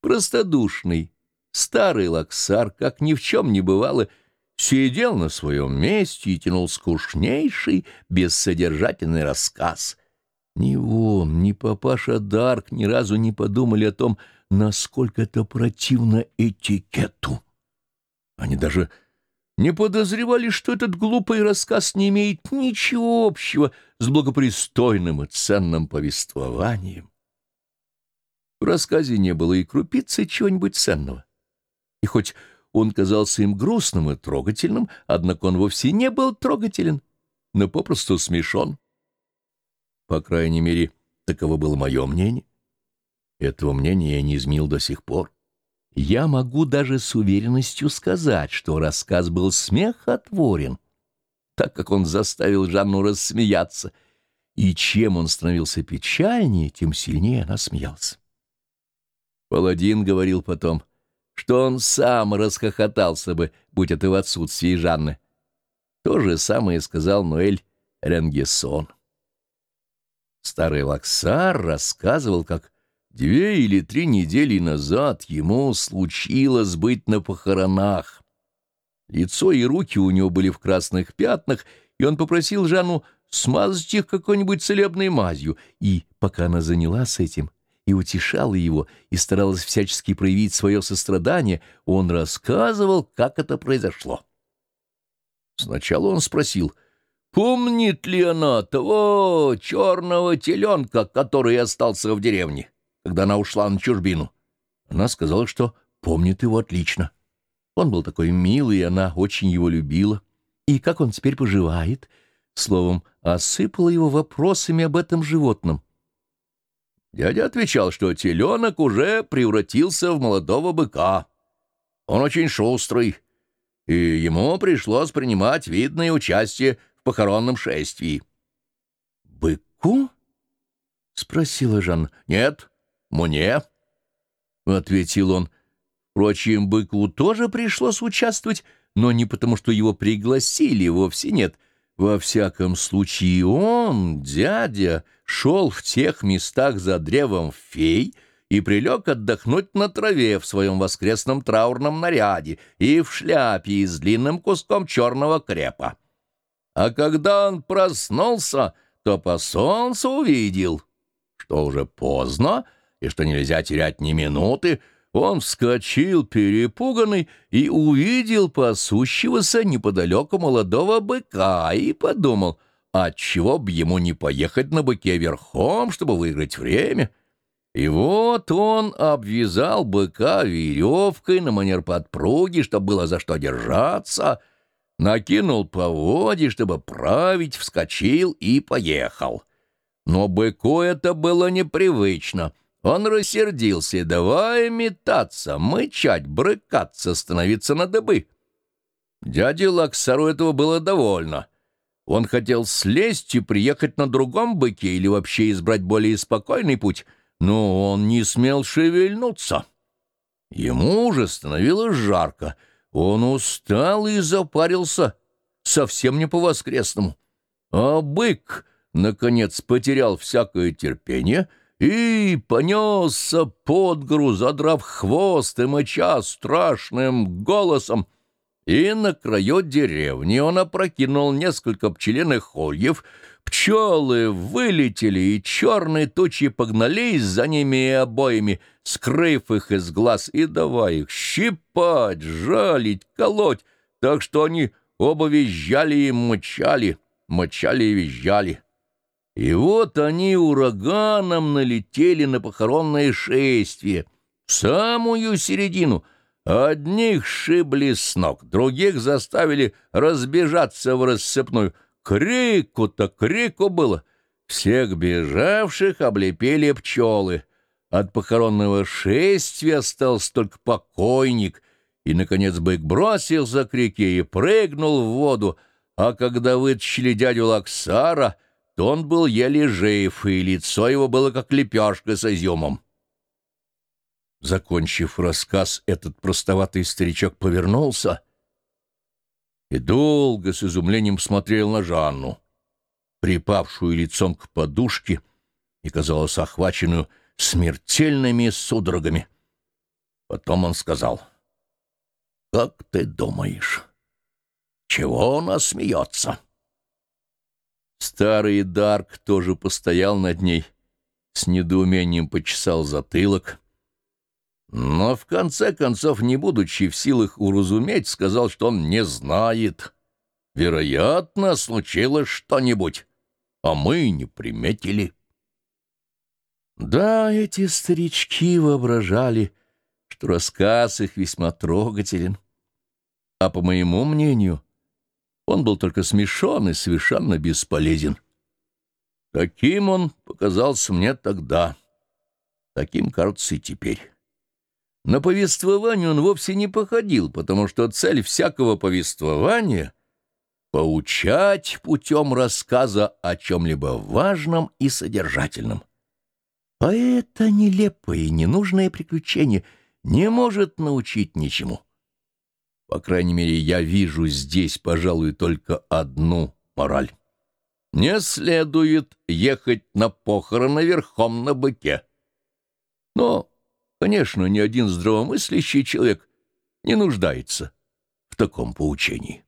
Простодушный, старый лаксар, как ни в чем не бывало, сидел на своем месте и тянул скучнейший, бессодержательный рассказ. Ни он, ни папаша Дарк ни разу не подумали о том, насколько это противно этикету. Они даже не подозревали, что этот глупый рассказ не имеет ничего общего с благопристойным и ценным повествованием. В рассказе не было и крупицы чего-нибудь ценного. И хоть он казался им грустным и трогательным, однако он вовсе не был трогателен, но попросту смешон. По крайней мере, таково было мое мнение. Этого мнения я не изменил до сих пор. Я могу даже с уверенностью сказать, что рассказ был смехотворен, так как он заставил Жанну рассмеяться, и чем он становился печальнее, тем сильнее она смеялась. Паладин говорил потом, что он сам расхохотался бы, будь это в отсутствии Жанны. То же самое сказал Ноэль Ренгессон. Старый Лаксар рассказывал, как две или три недели назад ему случилось быть на похоронах. Лицо и руки у него были в красных пятнах, и он попросил Жанну смазать их какой-нибудь целебной мазью, и, пока она занялась этим, и утешала его, и старалась всячески проявить свое сострадание, он рассказывал, как это произошло. Сначала он спросил, помнит ли она того черного теленка, который остался в деревне, когда она ушла на чужбину. Она сказала, что помнит его отлично. Он был такой милый, и она очень его любила. И как он теперь поживает? Словом, осыпала его вопросами об этом животном. Дядя отвечал, что теленок уже превратился в молодого быка. Он очень шустрый, и ему пришлось принимать видное участие в похоронном шествии. «Быку?» — спросила Жан. «Нет, мне», — ответил он. Впрочем, быку тоже пришлось участвовать, но не потому, что его пригласили, вовсе нет — во всяком случае, он, дядя, шел в тех местах за древом фей и прилег отдохнуть на траве в своем воскресном траурном наряде и в шляпе и с длинным куском черного крепа. А когда он проснулся, то по солнцу увидел, что уже поздно и что нельзя терять ни минуты, он вскочил перепуганный и увидел пасущегося неподалеку молодого быка и подумал, отчего б ему не поехать на быке верхом, чтобы выиграть время. И вот он обвязал быка веревкой на манер подпруги, чтобы было за что держаться, накинул поводья, чтобы править, вскочил и поехал. Но быку это было непривычно — он рассердился давай метаться, мычать, брыкаться, становиться на дыбы. Дяде Лаксару этого было довольно. Он хотел слезть и приехать на другом быке или вообще избрать более спокойный путь, но он не смел шевельнуться. Ему уже становилось жарко. Он устал и запарился, совсем не по-воскресному. А бык, наконец, потерял всякое терпение — и понесся под гору, задрав хвост и мыча страшным голосом. И на краю деревни он опрокинул несколько пчелиных хольев, пчелы вылетели, и черные тучи погнались за ними и обоими, скрыв их из глаз и давая их щипать, жалить, колоть, так что они оба визжали и мычали, мычали и визжали. И вот они ураганом налетели на похоронное шествие, в самую середину. Одних шибли с ног, других заставили разбежаться в рассыпную. Крику-то крику было. Всех бежавших облепили пчелы. От похоронного шествия остался только покойник, и, наконец, бык бросился к реке и прыгнул в воду, а когда вытащили дядю Лаксара — то он был еле жив, и лицо его было как лепешка с изюмом. Закончив рассказ, этот простоватый старичок повернулся и долго с изумлением смотрел на Жанну, припавшую лицом к подушке и, казалось, охваченную смертельными судорогами. Потом он сказал, «Как ты думаешь, чего она смеется?» Старый Дарк тоже постоял над ней, с недоумением почесал затылок, но в конце концов, не будучи в силах уразуметь, сказал, что он не знает. Вероятно, случилось что-нибудь, а мы не приметили. Да, эти старички воображали, что рассказ их весьма трогателен. А по моему мнению, он был только смешон и совершенно бесполезен. Таким он показался мне тогда, таким кажется и теперь. На повествование он вовсе не походил, потому что цель всякого повествования — поучать путем рассказа о чем-либо важном и содержательном. А это нелепое и ненужное приключение не может научить ничему. По крайней мере, я вижу здесь, пожалуй, только одну мораль. Не следует ехать на похороны верхом на быке. Но Конечно, ни один здравомыслящий человек не нуждается в таком поучении.